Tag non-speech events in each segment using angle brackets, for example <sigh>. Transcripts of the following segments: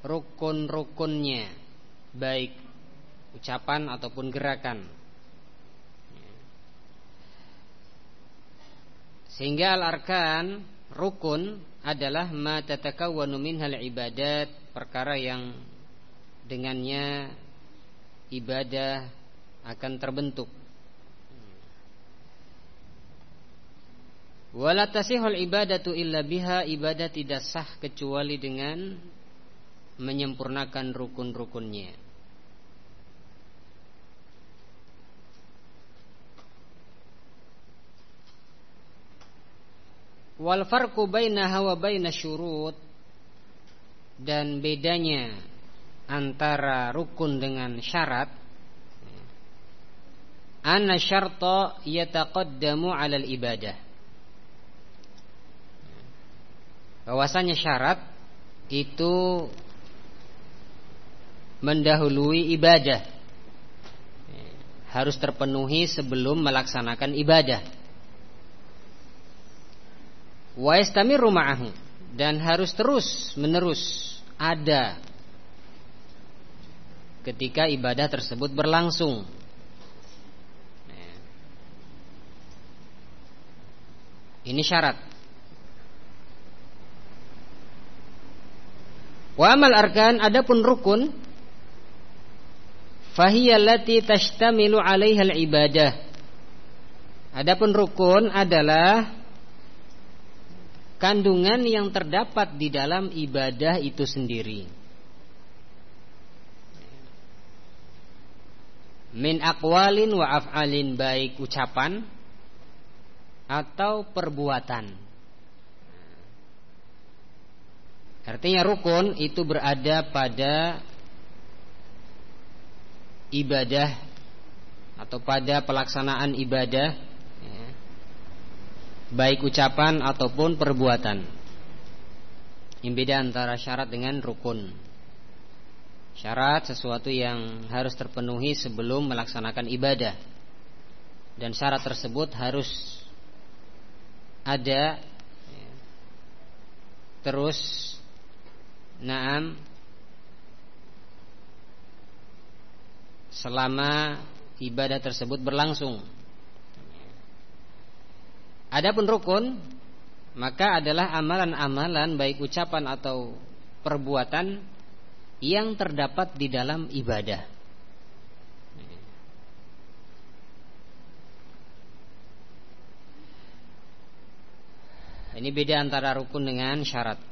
rukun-rukunnya baik ucapan ataupun gerakan. Sehingga al-arkan rukun adalah ma tatakawwanu minhal ibadat, perkara yang dengannya ibadah akan terbentuk. Wala tasihul ibadatu illa biha ibadah tidak sah kecuali dengan menyempurnakan rukun-rukunnya. Wal farqu bainaha wa syurut dan bedanya antara rukun dengan syarat anna syarta yataqaddamu 'alal ibadah bahwasanya syarat itu mendahului ibadah harus terpenuhi sebelum melaksanakan ibadah wa yastamiru ma'ahu dan harus terus menerus ada ketika ibadah tersebut berlangsung. Ini syarat. Wa amal arkan adapun rukun fahiyallati tashtamilu 'alaiha al-ibadah. Adapun rukun adalah kandungan yang terdapat di dalam ibadah itu sendiri. Min akwalin wa af'alin baik ucapan atau perbuatan. Artinya rukun itu berada pada ibadah atau pada pelaksanaan ibadah baik ucapan ataupun perbuatan. Yang beda antara syarat dengan rukun. Syarat sesuatu yang harus terpenuhi sebelum melaksanakan ibadah. Dan syarat tersebut harus ada terus naam selama ibadah tersebut berlangsung. Adapun rukun maka adalah amalan-amalan baik ucapan atau perbuatan yang terdapat di dalam ibadah. Ini beda antara rukun dengan syarat.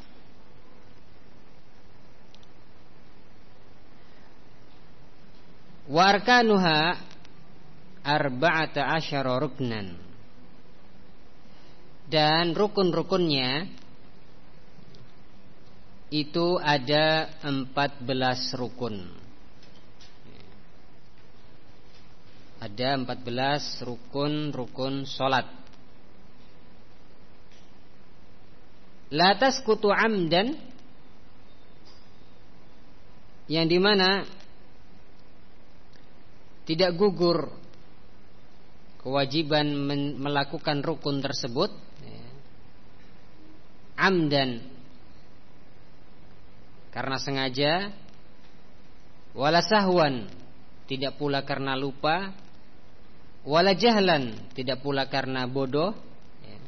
Warkanuha arba'ata asyara ruknan dan rukun-rukunnya itu ada 14 rukun. Ada 14 rukun-rukun solat. Latas kutu amdan yang di mana tidak gugur kewajiban melakukan rukun tersebut amdan karena sengaja wala sahwan tidak pula karena lupa wala jahlan tidak pula karena bodoh ya.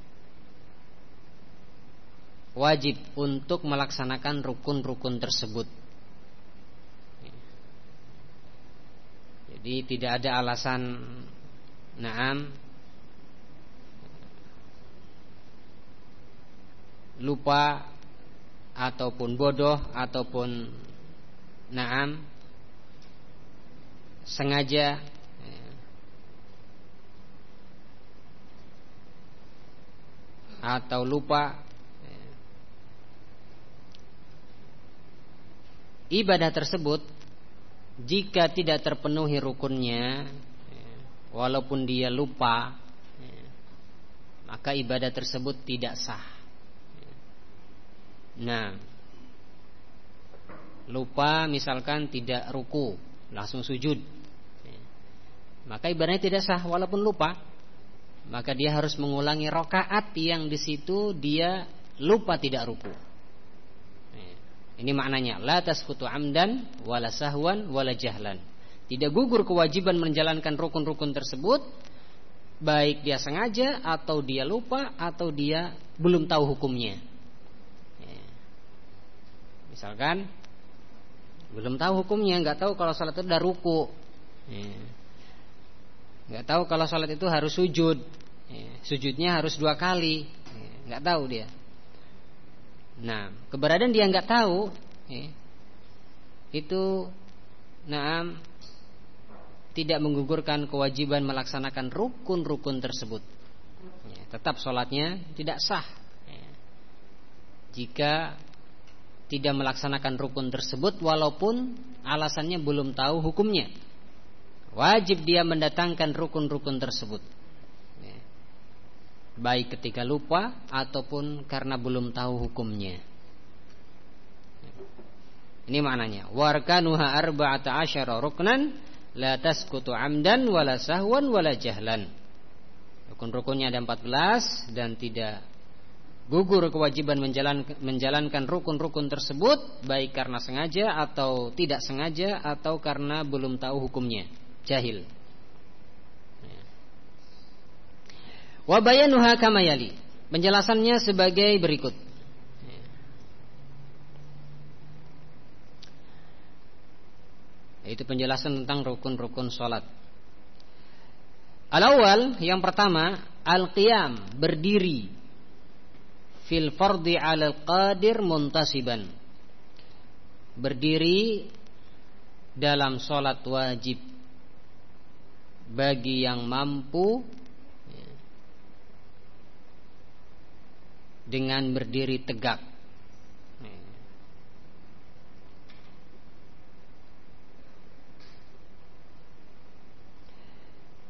wajib untuk melaksanakan rukun-rukun tersebut ya. Jadi tidak ada alasan naam. Lupa ataupun bodoh ataupun naam. Sengaja. Atau lupa. Ibadah tersebut jika tidak terpenuhi rukunnya walaupun dia lupa maka ibadah tersebut tidak sah. Nah Lupa misalkan tidak ruku Langsung sujud. Maka ibadahnya tidak sah walaupun lupa. Maka dia harus mengulangi rokaat yang di situ dia lupa tidak ruku Ini maknanya la tasfutu amdan wala sahwan wala jahlan. Tidak gugur kewajiban menjalankan rukun-rukun tersebut baik dia sengaja atau dia lupa atau dia belum tahu hukumnya. Ya. Misalkan belum tahu hukumnya, nggak tahu kalau salat itu ada ruku, ya. nggak tahu kalau salat itu harus sujud, ya. sujudnya harus dua kali, nggak tahu dia. Nah, keberadaan dia nggak tahu ya, itu naam tidak menggugurkan kewajiban melaksanakan rukun-rukun tersebut. Ya, tetap sholatnya tidak sah ya. jika tidak melaksanakan rukun tersebut walaupun alasannya belum tahu hukumnya. Wajib dia mendatangkan rukun-rukun tersebut baik ketika lupa ataupun karena belum tahu hukumnya. Ini maknanya. Warkanuha arba'ata asyara ruknan la tasqutu amdan wala sahwan wala jahlan. Rukun-rukunnya ada 14 dan tidak gugur kewajiban menjalankan rukun-rukun tersebut baik karena sengaja atau tidak sengaja atau karena belum tahu hukumnya, jahil. Wabayanuha kamayali. Penjelasannya sebagai berikut. Itu penjelasan tentang rukun-rukun sholat. Al-awwal yang pertama al-qiyam berdiri fil fardi 'alal qadir muntasiban. Berdiri dalam sholat wajib bagi yang mampu dengan berdiri tegak.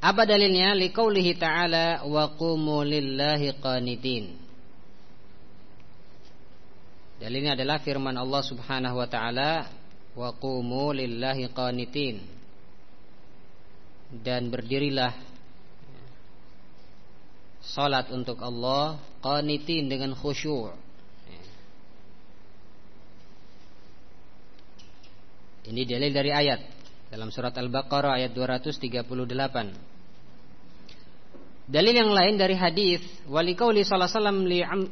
Apa dalilnya? Liqaulihi ta'ala wa qumu lillahi qanitin. Dalilnya adalah firman Allah Subhanahu wa taala wa qumu lillahi qanitin. Dan berdirilah salat untuk Allah qanitin dengan khusyuk. Ini dalil dari ayat dalam surat Al-Baqarah ayat 238. Dalil yang lain dari hadis wali qauli sallallahu alaihi wasallam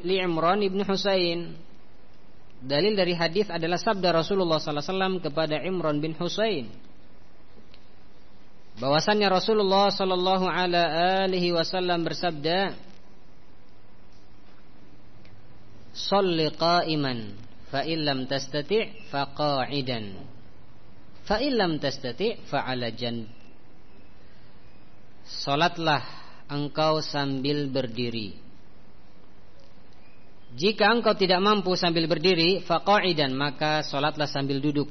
li Imran ibn Husain. Dalil dari hadis adalah sabda Rasulullah wasallam kepada Imran bin Husain bahwasannya Rasulullah sallallahu alaihi wasallam bersabda Shalli qa'iman fa illam tastati' fa qa'idan fa illam tastati' fa 'ala Salatlah engkau sambil berdiri. Jika engkau tidak mampu sambil berdiri fa qa'idan maka salatlah sambil duduk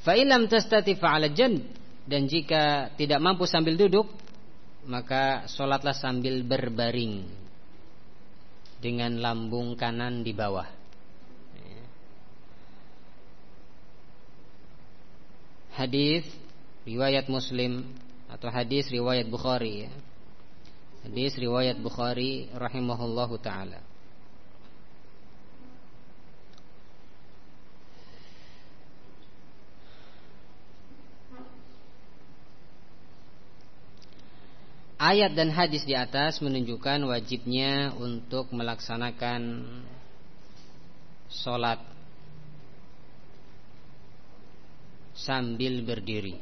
Fa'ilam tastati fa'ala jan dan jika tidak mampu sambil duduk maka sholatlah sambil berbaring dengan lambung kanan di bawah. Hadis riwayat Muslim atau hadis riwayat Bukhari ya. Hadis riwayat Bukhari rahimahullahu taala. Ayat dan hadis di atas menunjukkan wajibnya untuk melaksanakan sholat sambil berdiri.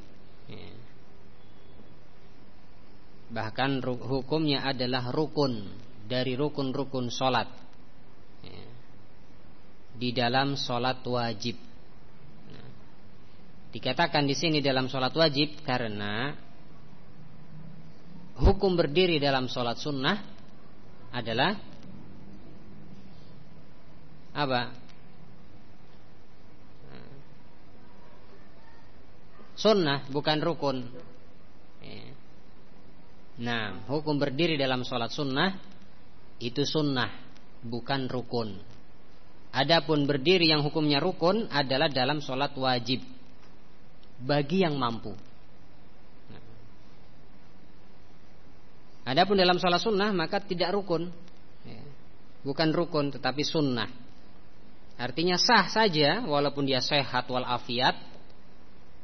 Bahkan hukumnya adalah rukun dari rukun-rukun sholat di dalam sholat wajib. Dikatakan di sini dalam sholat wajib karena hukum berdiri dalam sholat sunnah adalah apa? Sunnah bukan rukun. Nah, hukum berdiri dalam sholat sunnah itu sunnah bukan rukun. Adapun berdiri yang hukumnya rukun adalah dalam sholat wajib bagi yang mampu. Adapun dalam sholat sunnah maka tidak rukun, ya. bukan rukun tetapi sunnah. Artinya sah saja walaupun dia sehat walafiat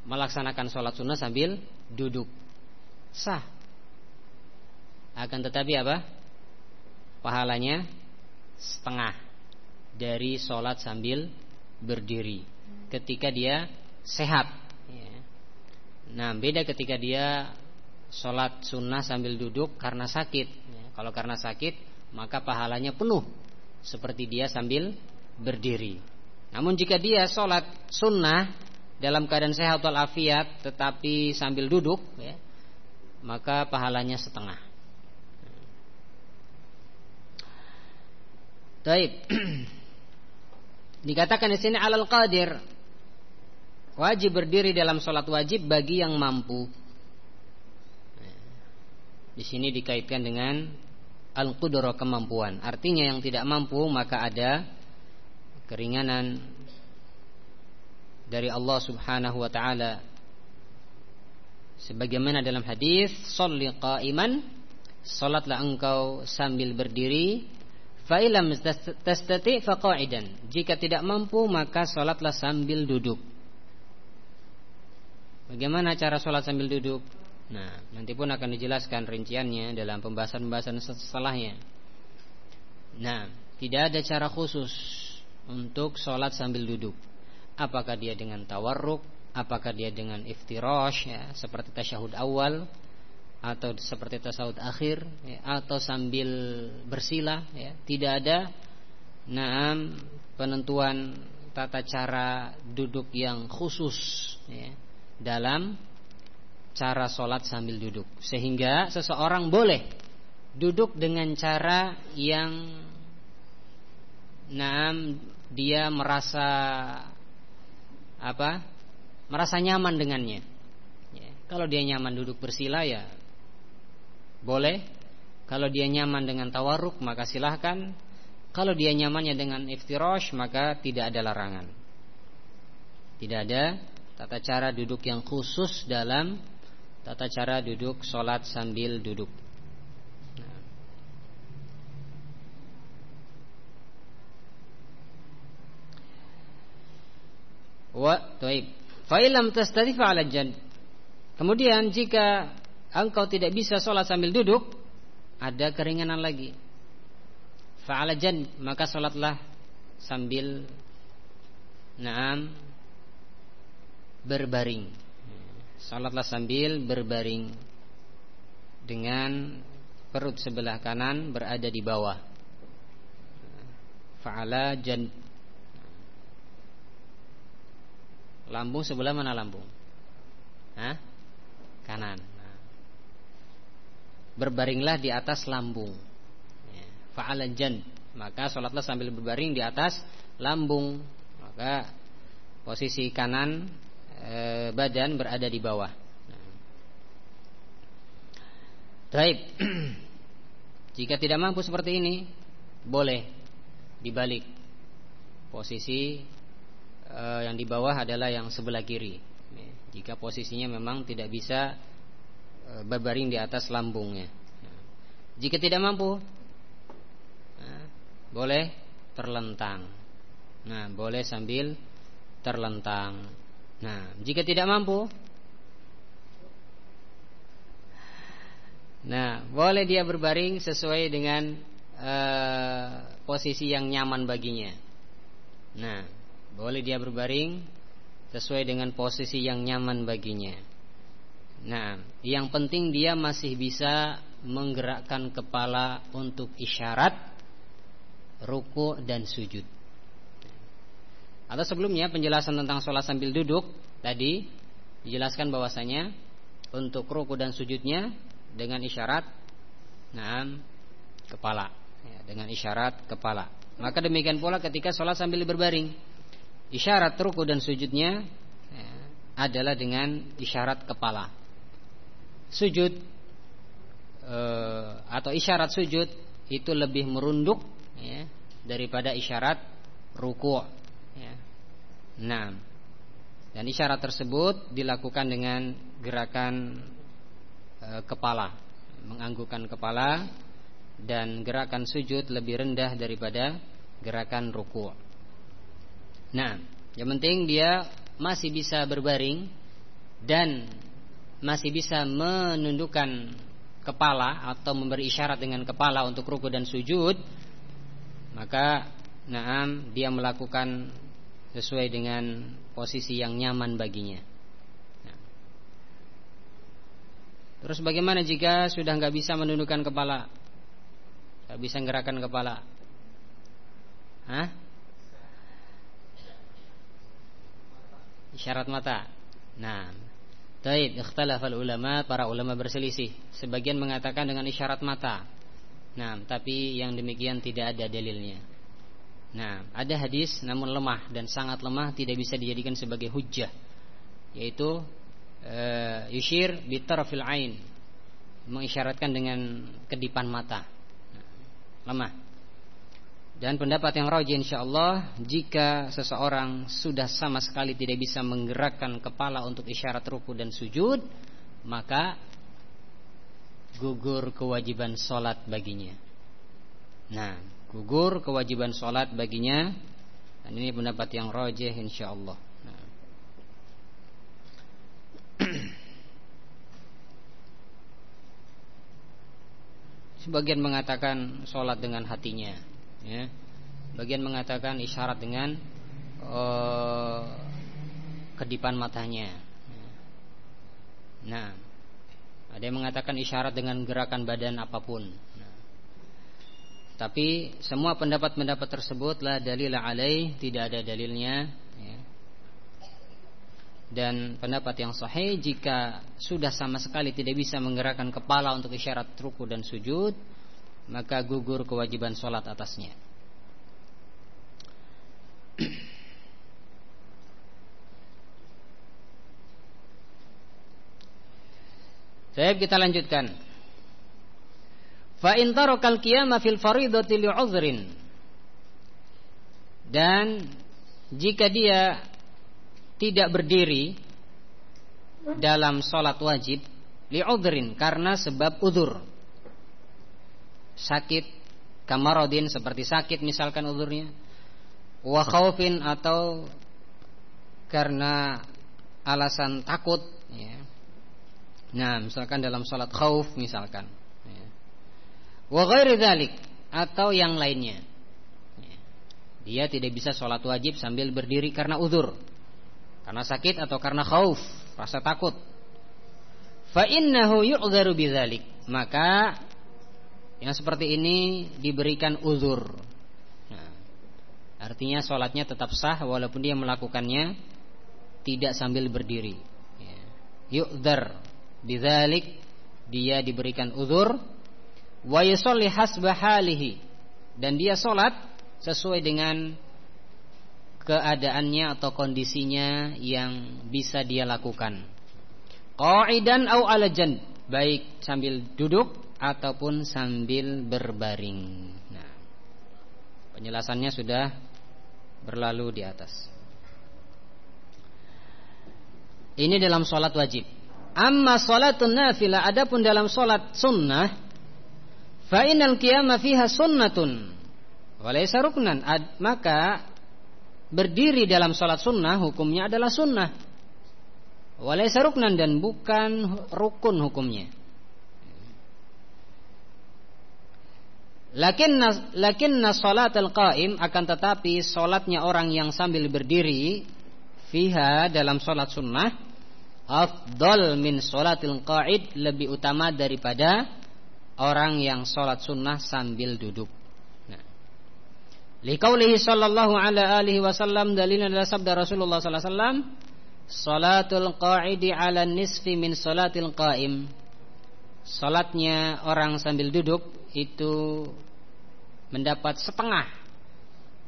melaksanakan sholat sunnah sambil duduk. Sah. Akan tetapi apa? Pahalanya setengah dari sholat sambil berdiri ketika dia sehat. Ya. Nah, beda ketika dia sholat sunnah sambil duduk karena sakit. Ya, kalau karena sakit, maka pahalanya penuh seperti dia sambil berdiri. Namun jika dia sholat sunnah dalam keadaan sehat walafiat tetapi sambil duduk, ya, maka pahalanya setengah. Taib. <clears throat> Dikatakan di sini alal qadir wajib berdiri dalam sholat wajib bagi yang mampu. Di sini dikaitkan dengan al-qudra kemampuan. Artinya yang tidak mampu maka ada keringanan dari Allah Subhanahu wa taala. Sebagaimana dalam hadis, "Shalli qa'iman" Salatlah engkau sambil berdiri Fa ilam tastati faqa'idan Jika tidak mampu maka salatlah sambil duduk Bagaimana cara salat sambil duduk? Nah, nanti pun akan dijelaskan rinciannya dalam pembahasan-pembahasan setelahnya. Nah, tidak ada cara khusus untuk sholat sambil duduk. Apakah dia dengan tawarruk, apakah dia dengan iftirosh, ya, seperti tasyahud awal, atau seperti tasyahud akhir, ya, atau sambil bersila, ya. tidak ada naam penentuan tata cara duduk yang khusus ya, dalam cara sholat sambil duduk, sehingga seseorang boleh duduk dengan cara yang naam dia merasa apa? Merasa nyaman dengannya. Ya. Kalau dia nyaman duduk bersila ya boleh. Kalau dia nyaman dengan tawarruk maka silahkan. Kalau dia nyamannya dengan iftirosh maka tidak ada larangan. Tidak ada tata cara duduk yang khusus dalam tata cara duduk sholat sambil duduk. Wa taib. Fa illam tastati ala jan. Kemudian jika engkau tidak bisa sholat sambil duduk, ada keringanan lagi. Fa'ala jan, maka sholatlah sambil naam berbaring. Sholatlah sambil berbaring dengan perut sebelah kanan berada di bawah. Fa'ala jan Lambung sebelah mana lambung? Hah? Kanan. Berbaringlah di atas lambung. Ya. Fa'alan jan. Maka sholatlah sambil berbaring di atas lambung. Maka posisi kanan e, badan berada di bawah. Baik. <clears throat> Jika tidak mampu seperti ini, boleh dibalik posisi Eh, yang di bawah adalah yang sebelah kiri. Jika posisinya memang tidak bisa eh, berbaring di atas lambungnya. Jika tidak mampu, boleh terlentang. Nah, boleh sambil terlentang. Nah, jika tidak mampu, nah boleh dia berbaring sesuai dengan uh, posisi yang nyaman baginya. Nah, boleh dia berbaring sesuai dengan posisi yang nyaman baginya. Nah, yang penting dia masih bisa menggerakkan kepala untuk isyarat ruku dan sujud. Atau sebelumnya penjelasan tentang sholat sambil duduk tadi dijelaskan bahwasanya untuk ruku dan sujudnya dengan isyarat nah kepala ya, dengan isyarat kepala. Maka demikian pula ketika sholat sambil berbaring Isyarat ruku dan sujudnya ya, adalah dengan isyarat kepala. Sujud e, atau isyarat sujud itu lebih merunduk ya, daripada isyarat ruku. Ya. Nah, dan isyarat tersebut dilakukan dengan gerakan e, kepala, menganggukkan kepala dan gerakan sujud lebih rendah daripada gerakan ruku'. Nah, yang penting dia masih bisa berbaring dan masih bisa menundukkan kepala atau memberi isyarat dengan kepala untuk ruku dan sujud, maka naam dia melakukan sesuai dengan posisi yang nyaman baginya. Nah. Terus bagaimana jika sudah nggak bisa menundukkan kepala, nggak bisa gerakan kepala? Hah? Isyarat mata. Nah, Taib, ikhtalafal ulama, para ulama berselisih. Sebagian mengatakan dengan isyarat mata. Nah, tapi yang demikian tidak ada dalilnya. Nah, ada hadis namun lemah dan sangat lemah tidak bisa dijadikan sebagai hujjah. Yaitu uh, yushir bitarfil ain. Mengisyaratkan dengan kedipan mata. Nah, lemah. Dan pendapat yang rajih insyaallah jika seseorang sudah sama sekali tidak bisa menggerakkan kepala untuk isyarat ruku dan sujud, maka gugur kewajiban sholat baginya. Nah, gugur kewajiban sholat baginya. Dan ini pendapat yang rajih insyaallah. Nah. <clears throat> Sebagian mengatakan sholat dengan hatinya ya. Bagian mengatakan isyarat dengan uh, kedipan matanya. Nah, ada yang mengatakan isyarat dengan gerakan badan apa pun. Nah, tapi semua pendapat-pendapat tersebutlah dalil alaih, tidak ada dalilnya. Ya. Dan pendapat yang sahih jika sudah sama sekali tidak bisa menggerakkan kepala untuk isyarat ruku dan sujud, maka gugur kewajiban sholat atasnya. Saya kita lanjutkan. Fa in tarakal qiyama fil fariidati li'udhrin. Dan jika dia tidak berdiri dalam sholat wajib li'udhrin karena sebab udur sakit kamarodin seperti sakit misalkan udurnya wa khaufin atau karena alasan takut ya. Nah, misalkan dalam salat khauf misalkan. Wa atau yang lainnya. Ya. Dia tidak bisa sholat wajib sambil berdiri karena uzur. Karena sakit atau karena khauf, rasa takut. Fa innahu yu'dharu bidzalik. Maka yang seperti ini diberikan uzur. Nah, artinya sholatnya tetap sah walaupun dia melakukannya tidak sambil berdiri. Ya. Yu'dhar bidzalik dia diberikan uzur wa yusalli hasba halihi dan dia sholat sesuai dengan keadaannya atau kondisinya yang bisa dia lakukan. Qa'idan au ala jan, baik sambil duduk ataupun sambil berbaring. Nah, penjelasannya sudah berlalu di atas. Ini dalam sholat wajib. Amma sholatun nafilah adapun dalam sholat sunnah fa innal qiyama fiha sunnatun. Walaysa ruknan. Maka berdiri dalam sholat sunnah hukumnya adalah sunnah. Walaysa ruknan dan bukan rukun hukumnya. Lakinna lakinna salatul qaim akan tetapi salatnya orang yang sambil berdiri fiha dalam salat sunnah afdal min salatil qa'id lebih utama daripada orang yang salat sunnah sambil duduk. Nah. Liqaulihi sallallahu ala alihi wasallam dalilnya adalah sabda Rasulullah sallallahu alaihi wasallam salatul qa'idi ala nisfi min salatil qaim. Salatnya orang sambil duduk itu mendapat setengah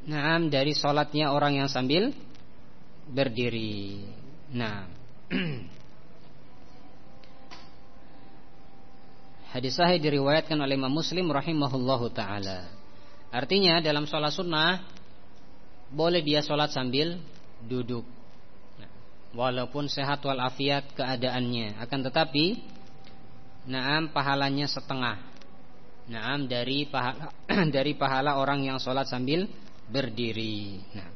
nah dari sholatnya orang yang sambil berdiri nah <clears throat> hadis sahih diriwayatkan oleh Imam Muslim rahimahullahu taala artinya dalam sholat sunnah boleh dia sholat sambil duduk nah, walaupun sehat walafiat keadaannya akan tetapi naam pahalanya setengah Naam dari pahala, <clears throat> dari pahala orang yang sholat sambil berdiri. Nah.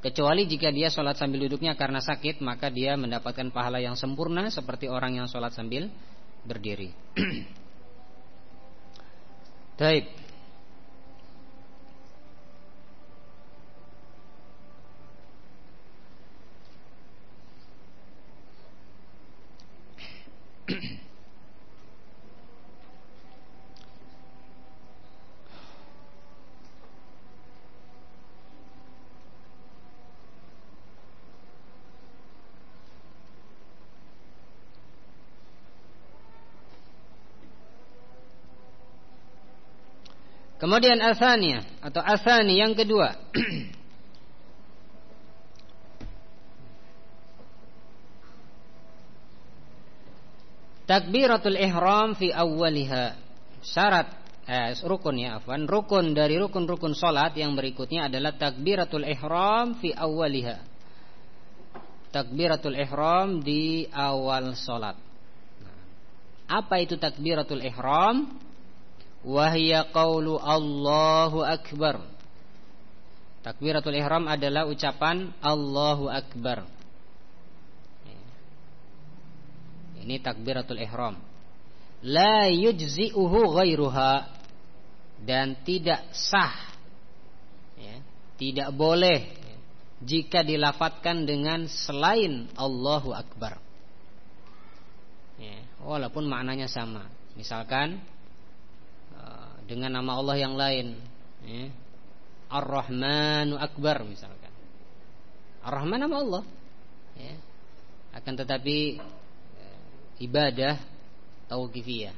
Kecuali jika dia sholat sambil duduknya karena sakit Maka dia mendapatkan pahala yang sempurna Seperti orang yang sholat sambil berdiri. <clears throat> Baik Kemudian asania atau asani yang kedua. <clears throat> Takbiratul ihram fi awwaliha. Syarat eh, rukun ya afwan, rukun dari rukun-rukun salat yang berikutnya adalah takbiratul ihram fi awwaliha. Takbiratul ihram di awal salat. Apa itu takbiratul ihram? Wahya qawlu Allahu Akbar. Takbiratul ihram adalah ucapan Allahu Akbar. Ini takbiratul ihram. La yujzi'uhu ghairuha dan tidak sah ya, tidak boleh jika dilafatkan dengan selain Allahu Akbar. Ya, walaupun maknanya sama. Misalkan dengan nama Allah yang lain. Ya. Ar-Rahmanu Akbar misalkan. Ar-Rahman nama Allah. Ya. akan tetapi eh, ibadah tauqifiyah.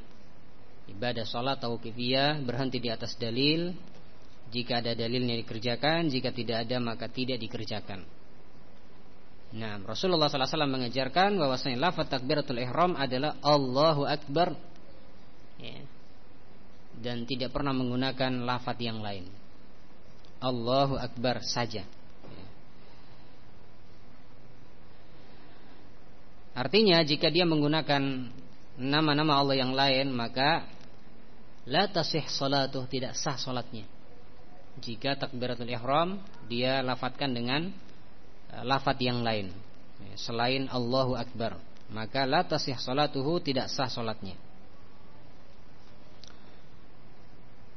Ibadah salat tauqifiyah berhenti di atas dalil. Jika ada dalilnya dikerjakan jika tidak ada maka tidak dikerjakan. Nah, Rasulullah SAW mengajarkan bahwasanya lafaz takbiratul ihram adalah Allahu Akbar. Ya dan tidak pernah menggunakan lafat yang lain. Allahu Akbar saja. Artinya jika dia menggunakan nama-nama Allah yang lain maka la tasih salatuh tidak sah salatnya. Jika takbiratul ihram dia lafatkan dengan eh, lafat yang lain selain Allahu Akbar maka la tasih salatuhu tidak sah salatnya.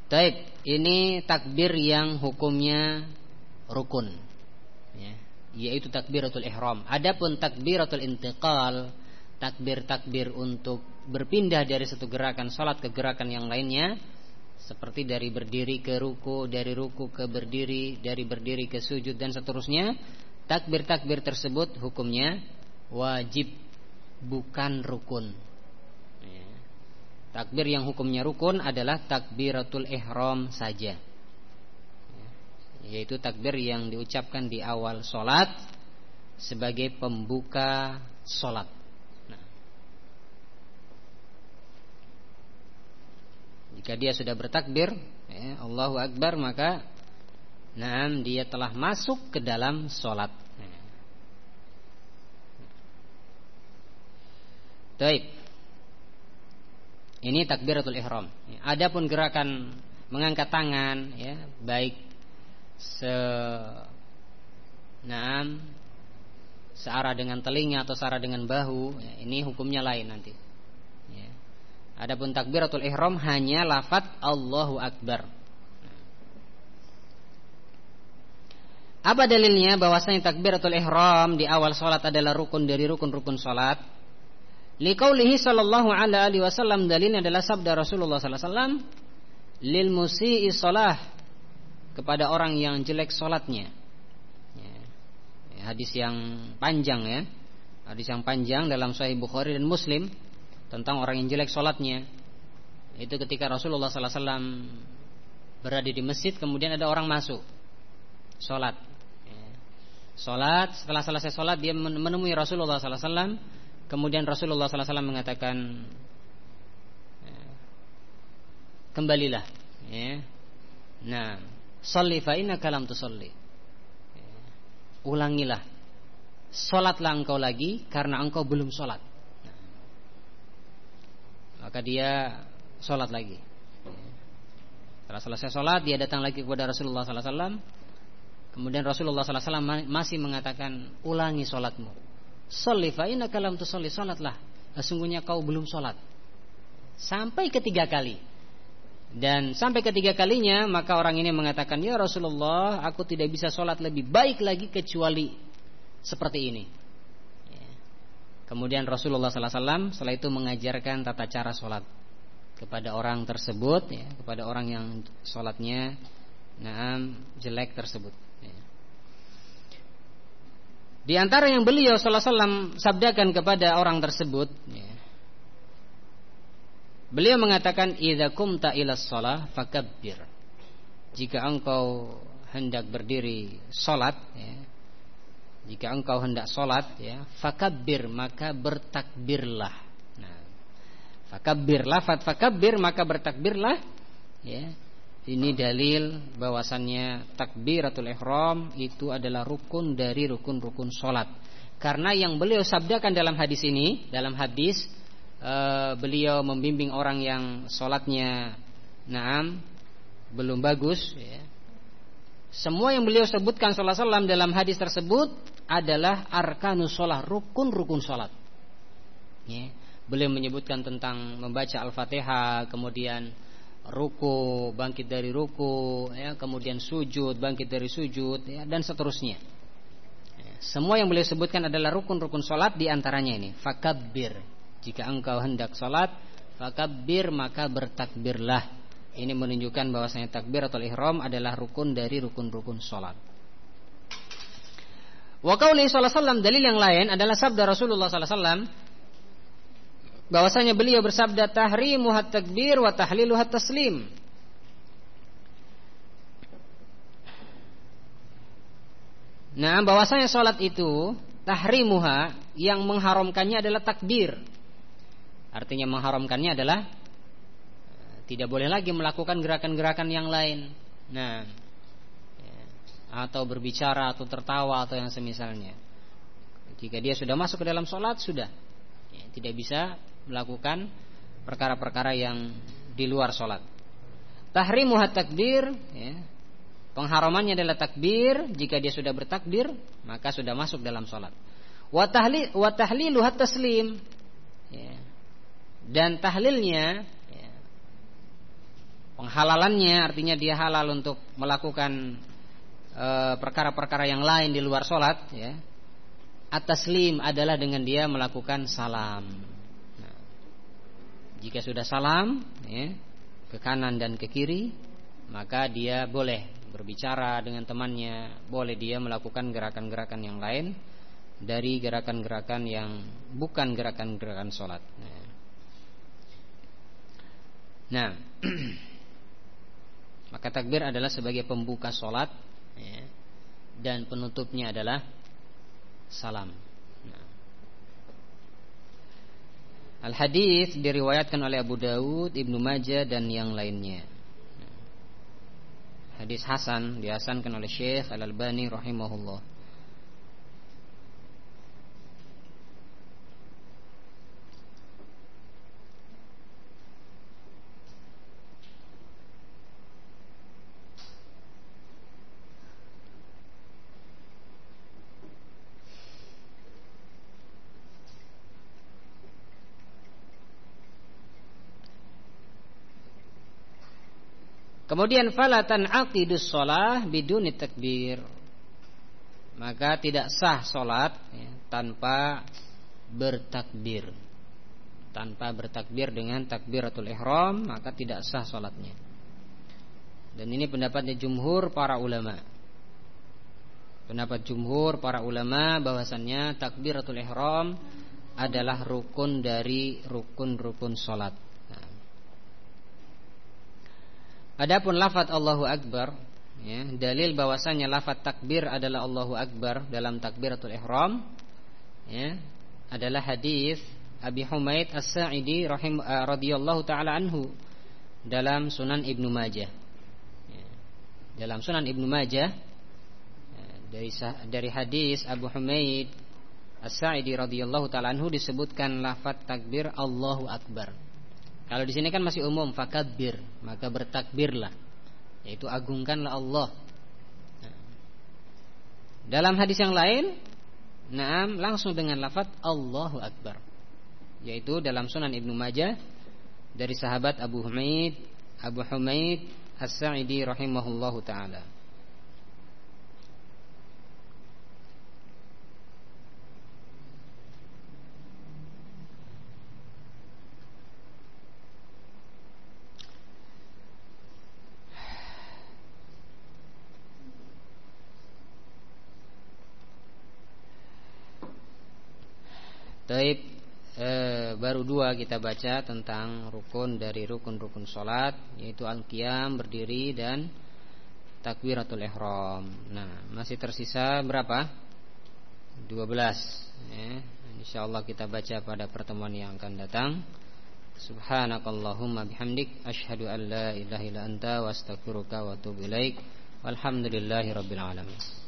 Taib, ini takbir yang hukumnya rukun. Ya, yaitu takbiratul ihram. Adapun takbiratul intiqal, takbir-takbir untuk berpindah dari satu gerakan salat ke gerakan yang lainnya seperti dari berdiri ke ruku, dari ruku ke berdiri, dari berdiri ke sujud dan seterusnya. Takbir-takbir tersebut hukumnya wajib bukan rukun. Takbir yang hukumnya rukun adalah takbiratul ihram saja. Yaitu takbir yang diucapkan di awal solat Sebagai pembuka solat nah. Jika dia sudah bertakbir ya, Allahu Akbar maka Nah dia telah masuk ke dalam solat Baik ini takbiratul ihram. Adapun gerakan mengangkat tangan ya, baik se Naam searah dengan telinga atau searah dengan bahu, ya, ini hukumnya lain nanti. Ya. Adapun takbiratul ihram hanya lafat Allahu Akbar. Apa dalilnya bahwasanya takbiratul ihram di awal salat adalah rukun dari rukun-rukun salat? Liqaulihi sallallahu alaihi wasallam dalilnya adalah sabda Rasulullah sallallahu alaihi wasallam lil musii salah kepada orang yang jelek salatnya. Ya. Hadis yang panjang ya. Hadis yang panjang dalam Sahih Bukhari dan Muslim tentang orang yang jelek salatnya. Itu ketika Rasulullah sallallahu alaihi wasallam berada di masjid kemudian ada orang masuk salat. Ya. Salat setelah selesai salat dia menemui Rasulullah sallallahu alaihi wasallam Kemudian Rasulullah SAW mengatakan ya, Kembalilah ya. Nah Salli fa'ina kalam tusalli ya. Ulangilah Sholatlah engkau lagi Karena engkau belum sholat nah. Maka dia Sholat lagi. Setelah selesai sholat Dia datang lagi kepada Rasulullah SAW Kemudian Rasulullah SAW masih mengatakan ulangi sholatmu. Sholli fa innaka lam tusolli sholatlah. Sesungguhnya kau belum sholat. Sampai ketiga kali. Dan sampai ketiga kalinya maka orang ini mengatakan ya Rasulullah aku tidak bisa sholat lebih baik lagi kecuali seperti ini. Ya. Kemudian Rasulullah SAW setelah itu mengajarkan tata cara sholat kepada orang tersebut, ya, kepada orang yang sholatnya naam jelek tersebut. Di antara yang beliau sallallahu sabdakan kepada orang tersebut, ya, beliau mengatakan, "Idza kumta ila shalah fakabbir." Jika engkau hendak berdiri salat, ya, jika engkau hendak salat, ya, fakabbir maka bertakbirlah. Nah, fakabbir lafat fakabbir maka bertakbirlah, ya. Ini dalil bahwasannya takbiratul ihram itu adalah rukun dari rukun-rukun solat. Karena yang beliau sabdakan dalam hadis ini, dalam hadis e, beliau membimbing orang yang solatnya naam belum bagus. Ya. Semua yang beliau sebutkan salah salam dalam hadis tersebut adalah arkanus solat, rukun-rukun solat. Ya. Beliau menyebutkan tentang membaca al-fatihah, kemudian ruku, bangkit dari ruku, ya, kemudian sujud, bangkit dari sujud, ya, dan seterusnya. Ya, semua yang beliau sebutkan adalah rukun-rukun solat di antaranya ini. Fakabir, jika engkau hendak solat, fakabir maka bertakbirlah. Ini menunjukkan bahwasanya takbir atau ihram adalah rukun dari rukun-rukun solat. Wa qauli sallallahu dalil yang lain adalah sabda Rasulullah sallallahu bahwasanya beliau bersabda tahrimu hat takbir wa tahlilu hat taslim. Nah, bahwasanya salat itu tahrimuha yang mengharamkannya adalah takbir. Artinya mengharamkannya adalah eh, tidak boleh lagi melakukan gerakan-gerakan yang lain. Nah, ya, atau berbicara atau tertawa atau yang semisalnya. Jika dia sudah masuk ke dalam sholat sudah ya, tidak bisa melakukan perkara-perkara yang di luar sholat. Tahrimu takbir, ya, pengharamannya adalah takbir. Jika dia sudah bertakbir, maka sudah masuk dalam sholat. Watahlilu taslim, ya. dan tahlilnya, ya, penghalalannya artinya dia halal untuk melakukan eh, perkara-perkara yang lain di luar sholat. Ya. At-taslim adalah dengan dia melakukan salam. Jika sudah salam ya, ke kanan dan ke kiri, maka dia boleh berbicara dengan temannya, boleh dia melakukan gerakan-gerakan yang lain dari gerakan-gerakan yang bukan gerakan-gerakan sholat. Nah, <clears throat> maka takbir adalah sebagai pembuka sholat ya, dan penutupnya adalah salam. Al-hadis diriwayatkan oleh Abu Dawud, Ibnu Majah dan yang lainnya. Hadis hasan dihasankan oleh Syekh Al-Albani rahimahullah. Kemudian falatan aqidus sholah biduni takbir. Maka tidak sah sholat ya, tanpa bertakbir. Tanpa bertakbir dengan takbiratul ihram maka tidak sah sholatnya. Dan ini pendapatnya jumhur para ulama. Pendapat jumhur para ulama bahwasannya takbiratul ihram adalah rukun dari rukun-rukun sholat. Adapun lafaz Allahu Akbar ya, dalil bahwasanya lafaz takbir adalah Allahu Akbar dalam takbiratul ihram ya, adalah hadis Abi Humaid As-Sa'idi rahim uh, radhiyallahu taala anhu dalam Sunan Ibnu Majah. Ya, dalam Sunan Ibnu Majah ya, dari dari hadis Abu Humaid As-Sa'idi radhiyallahu taala anhu disebutkan lafaz takbir Allahu Akbar. Kalau di sini kan masih umum fakabir, maka bertakbirlah. Yaitu agungkanlah Allah. Dalam hadis yang lain, naam langsung dengan lafaz Allahu Akbar. Yaitu dalam Sunan Ibnu Majah dari sahabat Abu Humaid Abu Humaid As-Sa'idi rahimahullahu taala. Taib e, baru dua kita baca tentang rukun dari rukun-rukun sholat yaitu al-qiyam berdiri dan takbiratul ihram. Nah, masih tersisa berapa? 12 ya. Insyaallah kita baca pada pertemuan yang akan datang. Subhanakallahumma bihamdik asyhadu an la ilaha illa anta wa astaghfiruka wa atubu ilaik. Walhamdulillahirabbil alamin.